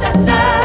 Da da da.